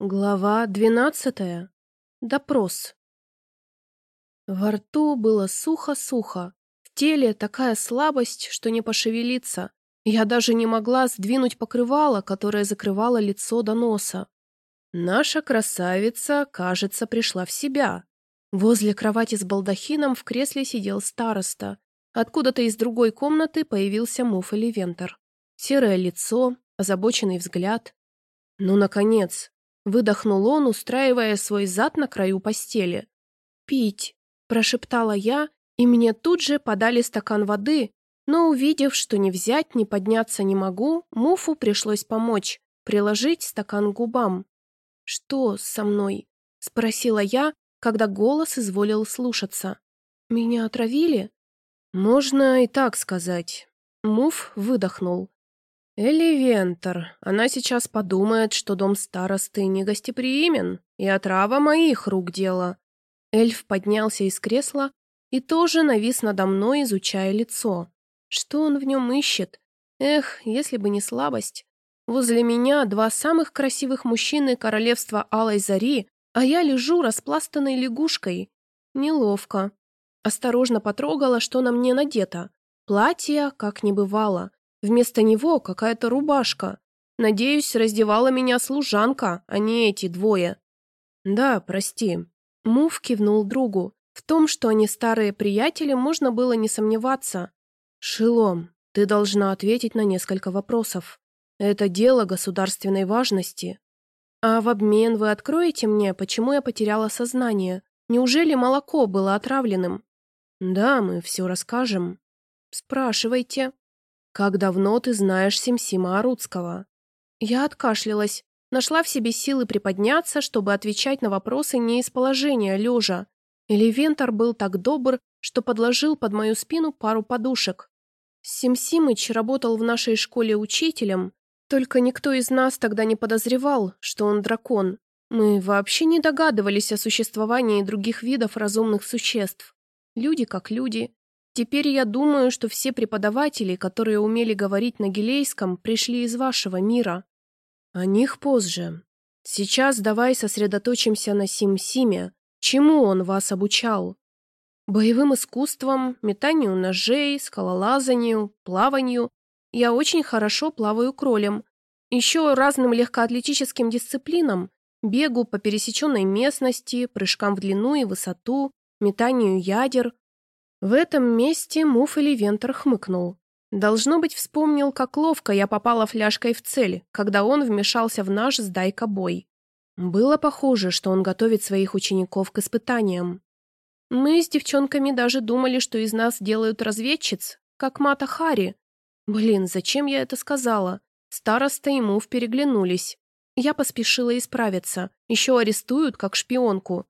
Глава двенадцатая. Допрос. Во рту было сухо-сухо. В теле такая слабость, что не пошевелиться. Я даже не могла сдвинуть покрывало, которое закрывало лицо до носа. Наша красавица, кажется, пришла в себя. Возле кровати с балдахином в кресле сидел староста. Откуда-то из другой комнаты появился Муф или Вентер. Серое лицо, озабоченный взгляд. Ну, наконец, Выдохнул он, устраивая свой зад на краю постели. «Пить», – прошептала я, и мне тут же подали стакан воды, но увидев, что ни взять, ни подняться не могу, Муфу пришлось помочь, приложить стакан к губам. «Что со мной?» – спросила я, когда голос изволил слушаться. «Меня отравили?» «Можно и так сказать». Муф выдохнул. Элли Вентер, она сейчас подумает, что дом старосты не гостеприимен, и отрава моих рук дело. Эльф поднялся из кресла и тоже навис надо мной, изучая лицо. Что он в нем ищет? Эх, если бы не слабость. Возле меня два самых красивых мужчины королевства Алой Зари, а я лежу распластанной лягушкой. Неловко. Осторожно потрогала, что на мне надето. Платье, как не бывало. Вместо него какая-то рубашка. Надеюсь, раздевала меня служанка, а не эти двое. Да, прости. Мув кивнул другу. В том, что они старые приятели, можно было не сомневаться. Шилом, ты должна ответить на несколько вопросов. Это дело государственной важности. А в обмен вы откроете мне, почему я потеряла сознание? Неужели молоко было отравленным? Да, мы все расскажем. Спрашивайте. «Как давно ты знаешь Симсима Аруцкого?» Я откашлялась, нашла в себе силы приподняться, чтобы отвечать на вопросы не из положения лежа. Элевентор был так добр, что подложил под мою спину пару подушек. Симсимыч работал в нашей школе учителем, только никто из нас тогда не подозревал, что он дракон. Мы вообще не догадывались о существовании других видов разумных существ. Люди как люди, Теперь я думаю, что все преподаватели, которые умели говорить на гилейском, пришли из вашего мира. О них позже. Сейчас давай сосредоточимся на Сим-Симе. Чему он вас обучал? Боевым искусствам, метанию ножей, скалолазанию, плаванию. Я очень хорошо плаваю кролем. Еще разным легкоатлетическим дисциплинам, бегу по пересеченной местности, прыжкам в длину и высоту, метанию ядер, в этом месте Муф или Вентер хмыкнул. Должно быть, вспомнил, как ловко я попала фляжкой в цель, когда он вмешался в наш с Дайка бой. Было похоже, что он готовит своих учеников к испытаниям. Мы с девчонками даже думали, что из нас делают разведчиц, как Мата Хари. Блин, зачем я это сказала? Староста и Муф переглянулись. Я поспешила исправиться. Еще арестуют, как шпионку.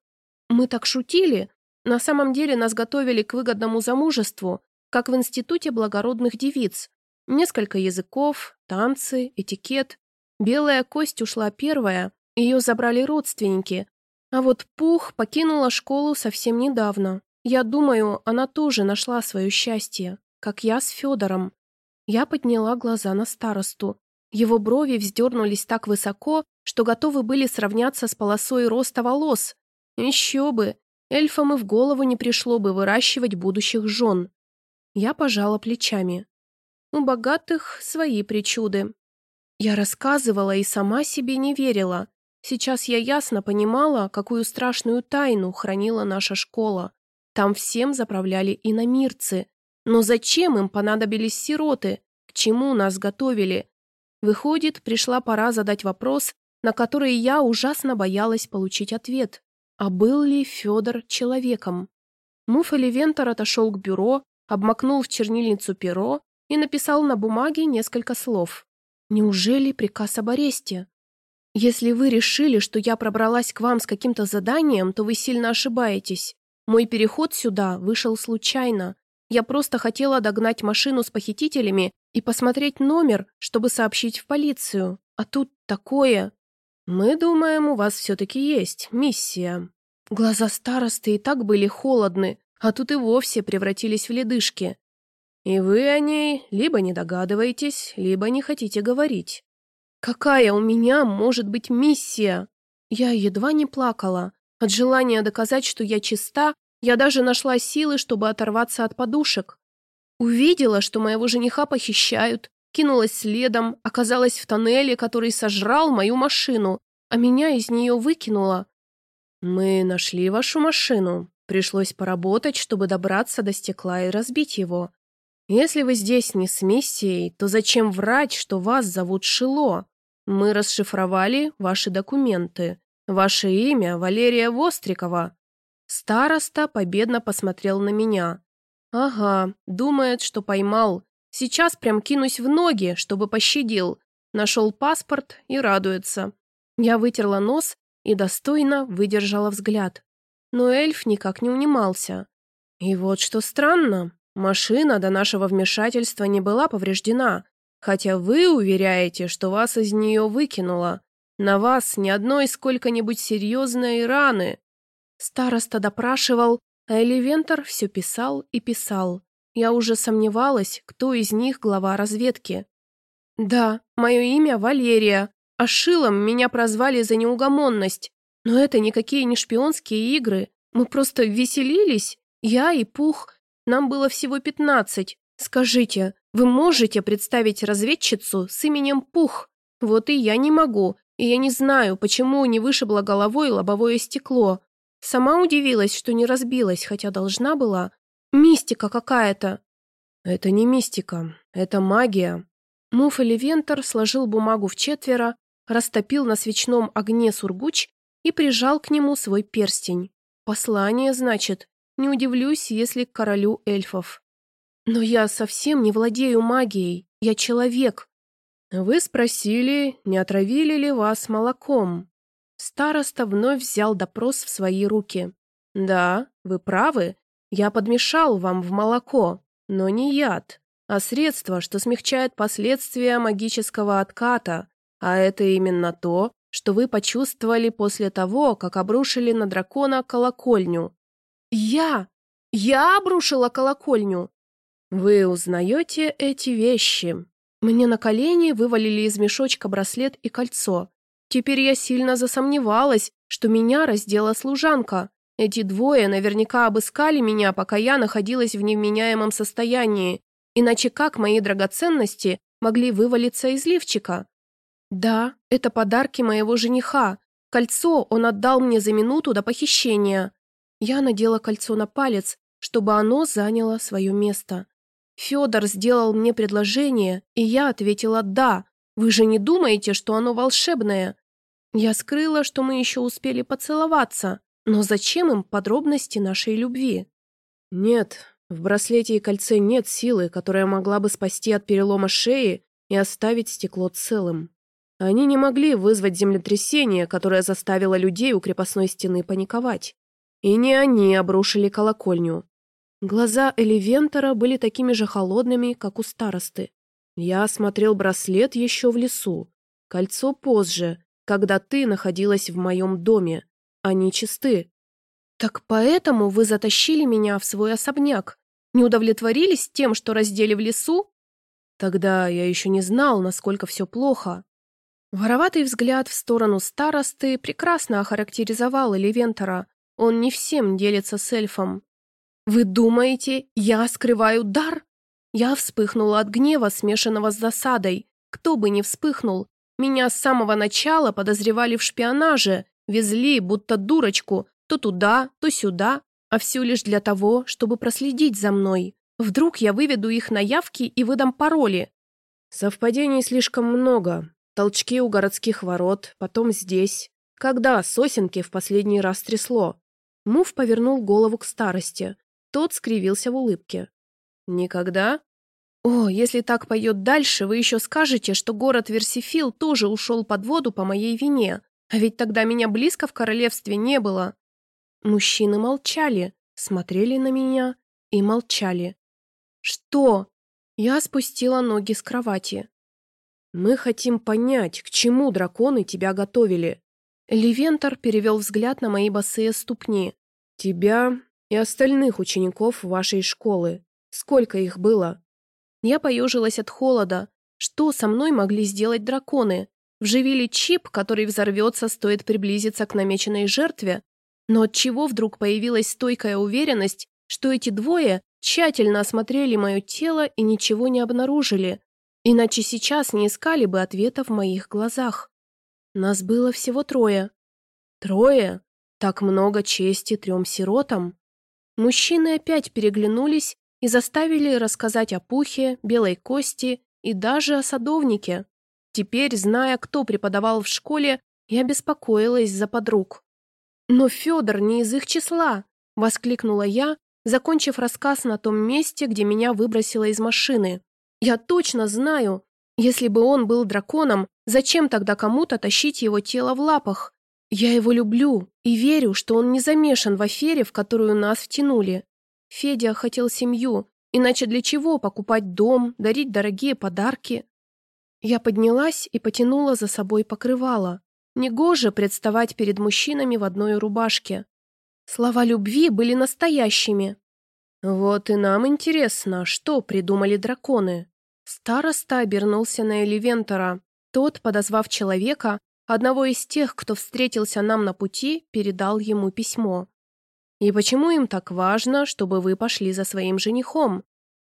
Мы так шутили, на самом деле нас готовили к выгодному замужеству, как в институте благородных девиц. Несколько языков, танцы, этикет. Белая кость ушла первая, ее забрали родственники. А вот Пух покинула школу совсем недавно. Я думаю, она тоже нашла свое счастье, как я с Федором. Я подняла глаза на старосту. Его брови вздернулись так высоко, что готовы были сравняться с полосой роста волос. Еще бы, Эльфам и в голову не пришло бы выращивать будущих жен. Я пожала плечами. У богатых свои причуды. Я рассказывала и сама себе не верила. Сейчас я ясно понимала, какую страшную тайну хранила наша школа. Там всем заправляли иномирцы. Но зачем им понадобились сироты? К чему нас готовили? Выходит, пришла пора задать вопрос, на который я ужасно боялась получить ответ. А был ли Федор человеком? Муф Вентор отошел к бюро, обмакнул в чернильницу перо и написал на бумаге несколько слов. «Неужели приказ об аресте? Если вы решили, что я пробралась к вам с каким-то заданием, то вы сильно ошибаетесь. Мой переход сюда вышел случайно. Я просто хотела догнать машину с похитителями и посмотреть номер, чтобы сообщить в полицию. А тут такое. «Мы думаем, у вас все-таки есть миссия». Глаза старосты и так были холодны, а тут и вовсе превратились в ледышки. И вы о ней либо не догадываетесь, либо не хотите говорить. «Какая у меня может быть миссия?» Я едва не плакала. От желания доказать, что я чиста, я даже нашла силы, чтобы оторваться от подушек. Увидела, что моего жениха похищают, кинулась следом, оказалась в тоннеле, который сожрал мою машину, а меня из нее выкинуло. «Мы нашли вашу машину. Пришлось поработать, чтобы добраться до стекла и разбить его. Если вы здесь не с миссией, то зачем врать, что вас зовут Шило? Мы расшифровали ваши документы. Ваше имя Валерия Вострикова». Староста победно посмотрел на меня. «Ага, думает, что поймал. Сейчас прям кинусь в ноги, чтобы пощадил. Нашел паспорт и радуется». Я вытерла нос и достойно выдержала взгляд. Но эльф никак не унимался. И вот что странно, машина до нашего вмешательства не была повреждена, хотя вы уверяете, что вас из нее выкинуло. На вас ни одной сколько-нибудь серьезной раны. Староста допрашивал, а Эливентор все писал и писал. Я уже сомневалась, кто из них глава разведки. Да, мое имя Валерия, а Шилом меня прозвали за неугомонность. Но это никакие не шпионские игры. Мы просто веселились. Я и Пух. Нам было всего пятнадцать. Скажите, вы можете представить разведчицу с именем Пух? Вот и я не могу, и я не знаю, почему не вышибло головой лобовое стекло. Сама удивилась, что не разбилась, хотя должна была. Мистика какая-то. Это не мистика, это магия. Муф Вентер сложил бумагу в четверо, растопил на свечном огне сургуч и прижал к нему свой перстень. Послание, значит. Не удивлюсь, если к королю эльфов. Но я совсем не владею магией. Я человек. «Вы спросили, не отравили ли вас молоком?» Староста вновь взял допрос в свои руки. «Да, вы правы. Я подмешал вам в молоко, но не яд, а средство, что смягчает последствия магического отката. А это именно то, что вы почувствовали после того, как обрушили на дракона колокольню». «Я? Я обрушила колокольню?» «Вы узнаете эти вещи?» Мне на колени вывалили из мешочка браслет и кольцо. Теперь я сильно засомневалась, что меня раздела служанка. Эти двое наверняка обыскали меня, пока я находилась в невменяемом состоянии. Иначе как мои драгоценности могли вывалиться из лифчика? Да, это подарки моего жениха. Кольцо он отдал мне за минуту до похищения. Я надела кольцо на палец, чтобы оно заняло свое место. Федор сделал мне предложение, и я ответила «да». Вы же не думаете, что оно волшебное? Я скрыла, что мы еще успели поцеловаться, но зачем им подробности нашей любви? Нет, в браслете и кольце нет силы, которая могла бы спасти от перелома шеи и оставить стекло целым. Они не могли вызвать землетрясение, которое заставило людей у крепостной стены паниковать. И не они обрушили колокольню. Глаза Эливентора были такими же холодными, как у старосты. Я осмотрел браслет еще в лесу. Кольцо позже, когда ты находилась в моем доме. Они чисты. Так поэтому вы затащили меня в свой особняк? Не удовлетворились тем, что раздели в лесу? Тогда я еще не знал, насколько все плохо. Вороватый взгляд в сторону старосты прекрасно охарактеризовал Эливентора. Он не всем делится с эльфом. «Вы думаете, я скрываю дар?» Я вспыхнула от гнева, смешанного с засадой. Кто бы ни вспыхнул. Меня с самого начала подозревали в шпионаже, везли, будто дурочку, то туда, то сюда, а все лишь для того, чтобы проследить за мной. Вдруг я выведу их на явки и выдам пароли. Совпадений слишком много. Толчки у городских ворот, потом здесь. Когда сосенки в последний раз трясло? Мув повернул голову к старости. Тот скривился в улыбке. «Никогда?» «О, если так пойдет дальше, вы еще скажете, что город Версифил тоже ушел под воду по моей вине, а ведь тогда меня близко в королевстве не было». Мужчины молчали, смотрели на меня и молчали. «Что?» Я спустила ноги с кровати. «Мы хотим понять, к чему драконы тебя готовили». Левентор перевел взгляд на мои босые ступни. «Тебя и остальных учеников вашей школы. Сколько их было?» Я поежилась от холода. Что со мной могли сделать драконы? Вживили чип, который взорвется, стоит приблизиться к намеченной жертве. Но от чего вдруг появилась стойкая уверенность, что эти двое тщательно осмотрели мое тело и ничего не обнаружили, иначе сейчас не искали бы ответа в моих глазах. Нас было всего трое. Трое? Так много чести трем сиротам. Мужчины опять переглянулись и заставили рассказать о пухе, белой кости и даже о садовнике. Теперь, зная, кто преподавал в школе, я беспокоилась за подруг. «Но Федор не из их числа!» — воскликнула я, закончив рассказ на том месте, где меня выбросило из машины. «Я точно знаю! Если бы он был драконом, зачем тогда кому-то тащить его тело в лапах? Я его люблю и верю, что он не замешан в афере, в которую нас втянули. Федя хотел семью, иначе для чего покупать дом, дарить дорогие подарки? Я поднялась и потянула за собой покрывало. Негоже представать перед мужчинами в одной рубашке. Слова любви были настоящими. Вот и нам интересно, что придумали драконы. Староста обернулся на Эливентора. Тот, подозвав человека, одного из тех, кто встретился нам на пути, передал ему письмо. И почему им так важно, чтобы вы пошли за своим женихом?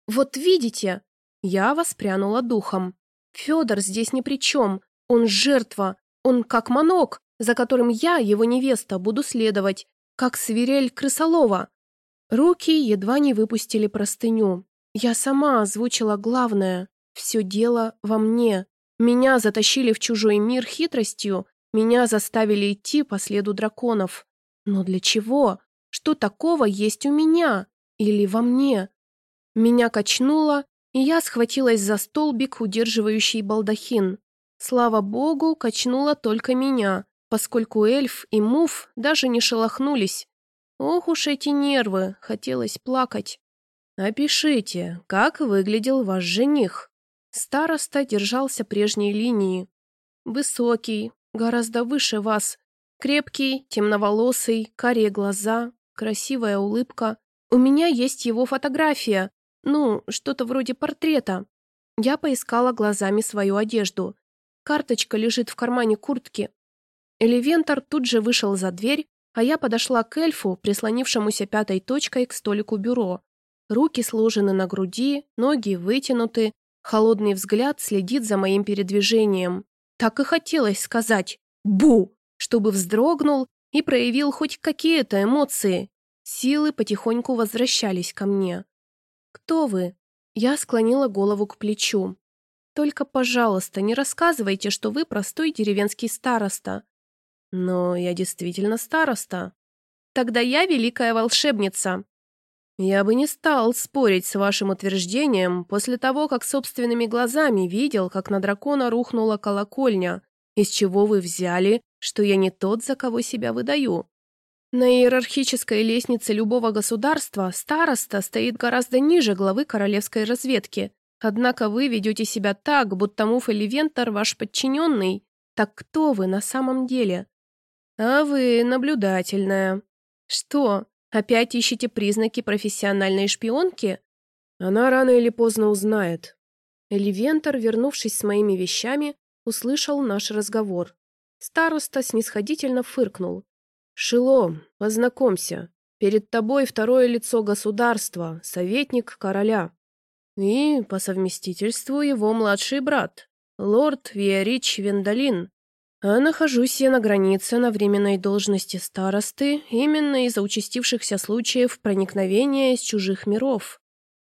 Вот видите, я воспрянула духом. Федор здесь ни при чем. Он жертва. Он как манок, за которым я, его невеста, буду следовать, как свирель крысолова. Руки едва не выпустили простыню. Я сама озвучила главное. Все дело во мне. Меня затащили в чужой мир хитростью, меня заставили идти по следу драконов. Но для чего? Что такого есть у меня? Или во мне? Меня качнуло, и я схватилась за столбик, удерживающий балдахин. Слава богу, качнуло только меня, поскольку эльф и муф даже не шелохнулись. Ох уж эти нервы, хотелось плакать. «Опишите, как выглядел ваш жених?» Староста держался прежней линии. Высокий, гораздо выше вас. Крепкий, темноволосый, карие глаза, красивая улыбка. У меня есть его фотография. Ну, что-то вроде портрета. Я поискала глазами свою одежду. Карточка лежит в кармане куртки. Элевентор тут же вышел за дверь, а я подошла к эльфу, прислонившемуся пятой точкой к столику бюро. Руки сложены на груди, ноги вытянуты, холодный взгляд следит за моим передвижением. Так и хотелось сказать «Бу!», чтобы вздрогнул и проявил хоть какие-то эмоции. Силы потихоньку возвращались ко мне. «Кто вы?» Я склонила голову к плечу. «Только, пожалуйста, не рассказывайте, что вы простой деревенский староста». «Но я действительно староста». «Тогда я великая волшебница». «Я бы не стал спорить с вашим утверждением после того, как собственными глазами видел, как на дракона рухнула колокольня, из чего вы взяли, что я не тот, за кого себя выдаю. На иерархической лестнице любого государства староста стоит гораздо ниже главы королевской разведки. Однако вы ведете себя так, будто Муф или Вентор ваш подчиненный. Так кто вы на самом деле? А вы наблюдательная. Что, опять ищете признаки профессиональной шпионки? Она рано или поздно узнает. Эливентор, вернувшись с моими вещами, услышал наш разговор. Староста снисходительно фыркнул. «Шило, познакомься. Перед тобой второе лицо государства, советник короля. И, по совместительству, его младший брат, лорд Виарич Вендалин. А нахожусь я на границе на временной должности старосты именно из-за участившихся случаев проникновения из чужих миров.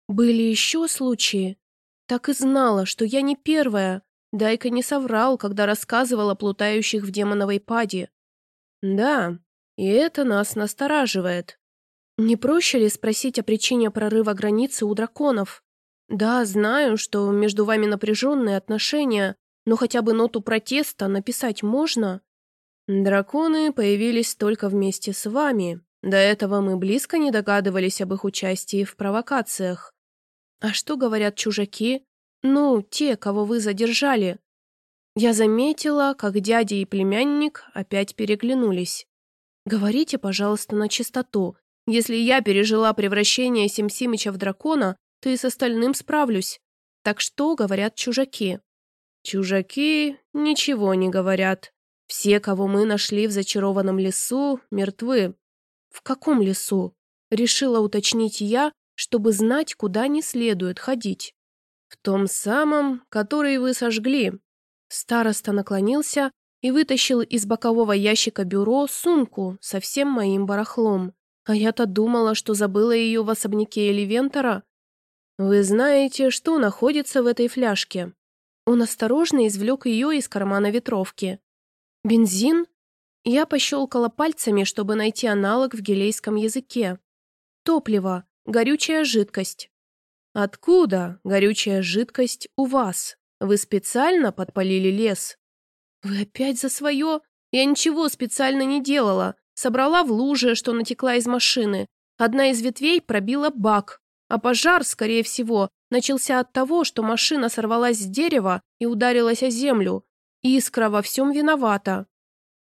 Были еще случаи? Так и знала, что я не первая, Дайка не соврал, когда рассказывал о плутающих в демоновой паде. Да, и это нас настораживает. Не проще ли спросить о причине прорыва границы у драконов? Да, знаю, что между вами напряженные отношения, но хотя бы ноту протеста написать можно? Драконы появились только вместе с вами. До этого мы близко не догадывались об их участии в провокациях. А что говорят чужаки? Ну, те, кого вы задержали. Я заметила, как дядя и племянник опять переглянулись. Говорите, пожалуйста, на чистоту. Если я пережила превращение Симсимыча в дракона, то и с остальным справлюсь. Так что говорят чужаки? Чужаки ничего не говорят. Все, кого мы нашли в зачарованном лесу, мертвы. В каком лесу? Решила уточнить я, чтобы знать, куда не следует ходить. В том самом, который вы сожгли. Староста наклонился и вытащил из бокового ящика бюро сумку со всем моим барахлом. А я-то думала, что забыла ее в особняке Эливентора. Вы знаете, что находится в этой фляжке? Он осторожно извлек ее из кармана ветровки. Бензин? Я пощелкала пальцами, чтобы найти аналог в гелейском языке. Топливо, горючая жидкость. Откуда горючая жидкость у вас? Вы специально подпалили лес? Вы опять за свое? Я ничего специально не делала. Собрала в луже, что натекла из машины. Одна из ветвей пробила бак. А пожар, скорее всего, начался от того, что машина сорвалась с дерева и ударилась о землю. Искра во всем виновата.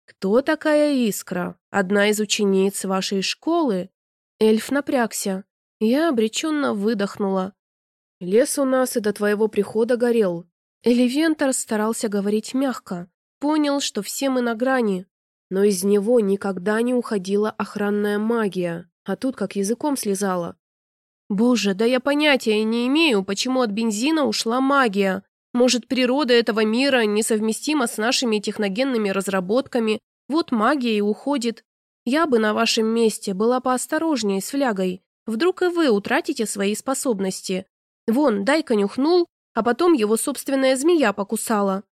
Кто такая Искра? Одна из учениц вашей школы? Эльф напрягся. Я обреченно выдохнула. Лес у нас и до твоего прихода горел. Эливентор старался говорить мягко. Понял, что все мы на грани. Но из него никогда не уходила охранная магия, а тут как языком слезала. Боже, да я понятия не имею, почему от бензина ушла магия. Может, природа этого мира несовместима с нашими техногенными разработками, вот магия и уходит. Я бы на вашем месте была поосторожнее с флягой. Вдруг и вы утратите свои способности. Вон, дай-ка нюхнул, а потом его собственная змея покусала.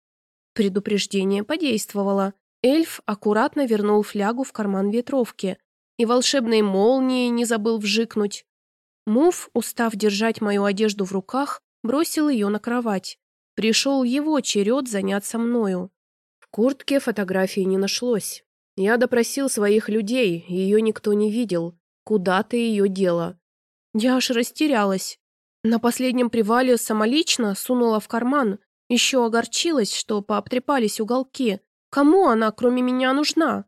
Предупреждение подействовало. Эльф аккуратно вернул флягу в карман ветровки и волшебной молнией не забыл вжикнуть. Мув, устав держать мою одежду в руках, бросил ее на кровать. Пришел его черед заняться мною. В куртке фотографии не нашлось. Я допросил своих людей, ее никто не видел. Куда ты ее дела? Я аж растерялась. На последнем привале самолично сунула в карман. Еще огорчилась, что пообтрепались уголки. Кому она, кроме меня, нужна?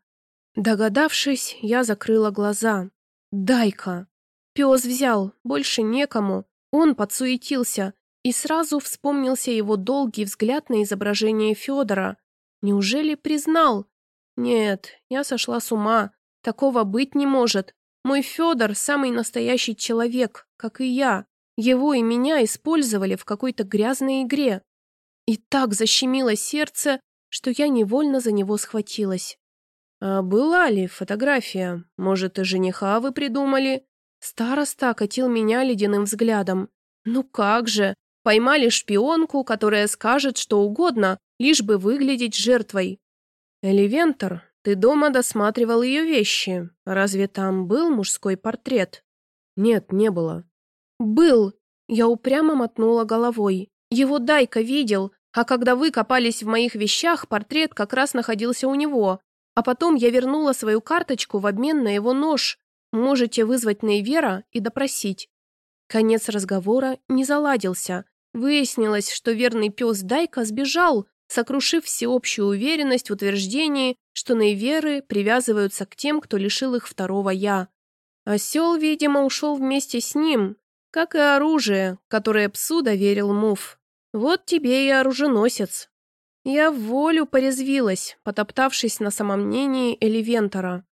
Догадавшись, я закрыла глаза. Дай-ка. Пес взял, больше некому. Он подсуетился, и сразу вспомнился его долгий взгляд на изображение Федора. Неужели признал? Нет, я сошла с ума. Такого быть не может. Мой Федор самый настоящий человек, как и я. Его и меня использовали в какой-то грязной игре. И так защемило сердце, что я невольно за него схватилась. «А была ли фотография? Может, и жениха вы придумали?» Староста окатил меня ледяным взглядом. «Ну как же! Поймали шпионку, которая скажет что угодно, лишь бы выглядеть жертвой. Эливентор, ты дома досматривал ее вещи. Разве там был мужской портрет? Нет, не было. Был. Я упрямо мотнула головой. Его Дайка видел, а когда вы копались в моих вещах, портрет как раз находился у него. А потом я вернула свою карточку в обмен на его нож. Можете вызвать Нейвера и допросить. Конец разговора не заладился. Выяснилось, что верный пес Дайка сбежал, сокрушив всеобщую уверенность в утверждении, что Нейверы привязываются к тем, кто лишил их второго «я». Осел, видимо, ушел вместе с ним, как и оружие, которое псу доверил Муф. Вот тебе и оруженосец. Я в волю порезвилась, потоптавшись на самомнении Эливентора.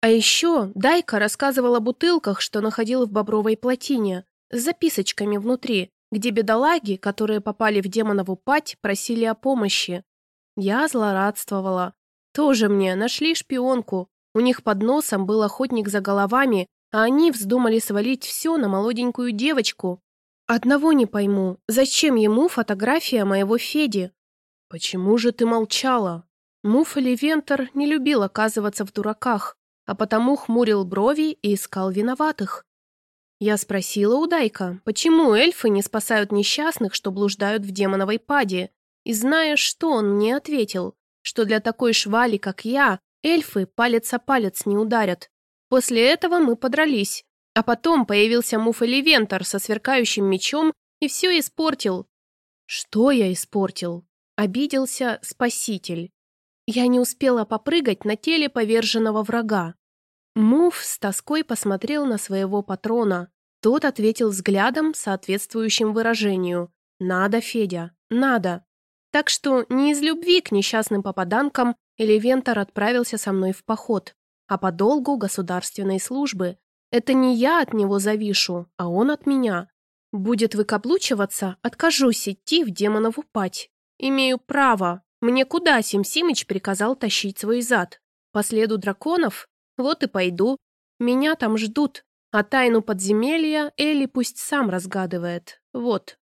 А еще Дайка рассказывал о бутылках, что находил в бобровой плотине, с записочками внутри, где бедолаги, которые попали в демонову пать, просили о помощи. Я злорадствовала. Тоже мне нашли шпионку. У них под носом был охотник за головами, а они вздумали свалить все на молоденькую девочку. Одного не пойму, зачем ему фотография моего Феди? Почему же ты молчала? Муф или Вентер не любил оказываться в дураках а потому хмурил брови и искал виноватых. Я спросила у Дайка, почему эльфы не спасают несчастных, что блуждают в демоновой паде, и зная, что он мне ответил, что для такой швали, как я, эльфы палец о палец не ударят. После этого мы подрались, а потом появился Муф Эливентор со сверкающим мечом и все испортил. Что я испортил? Обиделся спаситель. Я не успела попрыгать на теле поверженного врага. Мув с тоской посмотрел на своего патрона. Тот ответил взглядом, соответствующим выражению. «Надо, Федя, надо». Так что не из любви к несчастным попаданкам Элевентор отправился со мной в поход, а по долгу государственной службы. Это не я от него завишу, а он от меня. Будет выкаблучиваться, откажусь идти в демонову пать. Имею право. Мне куда Сим Симыч приказал тащить свой зад? По следу драконов? Вот и пойду. Меня там ждут. А тайну подземелья Элли пусть сам разгадывает. Вот.